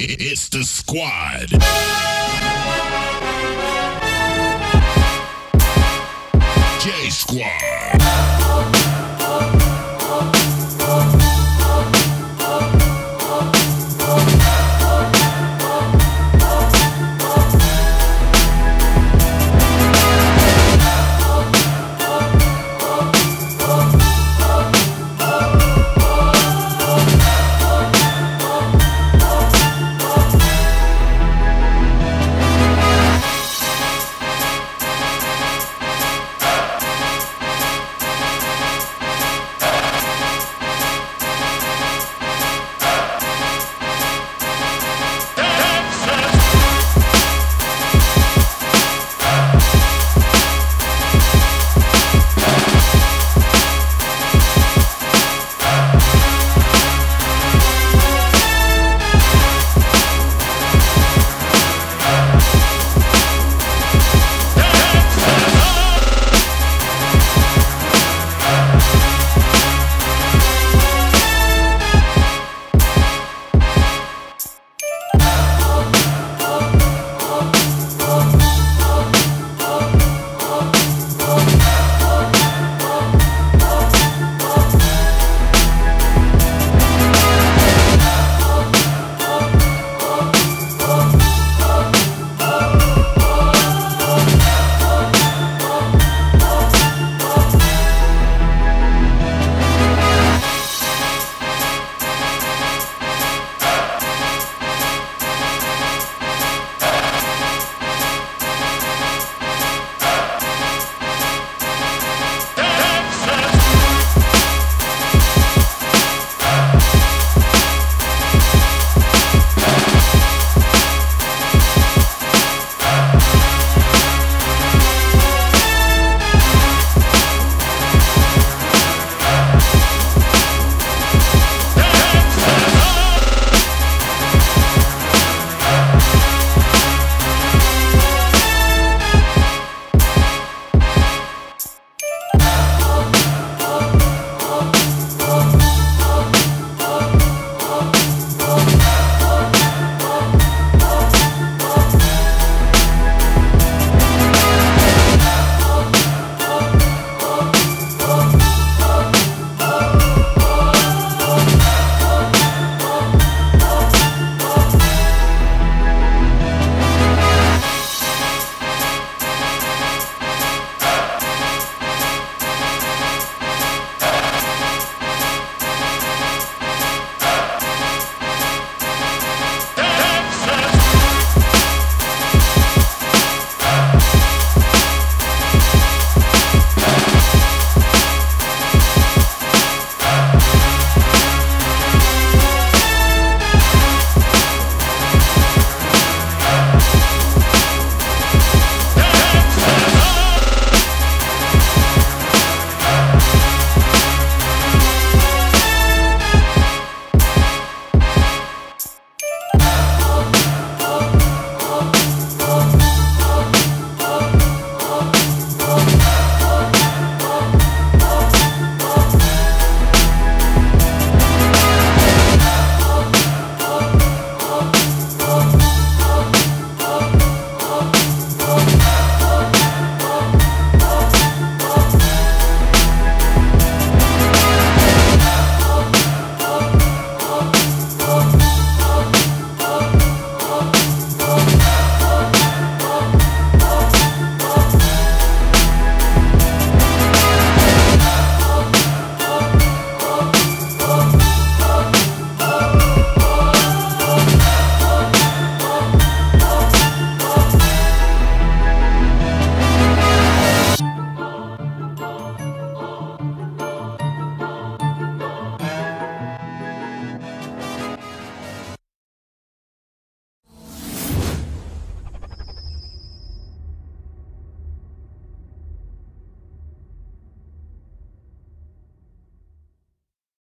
It's the squad. J Squad.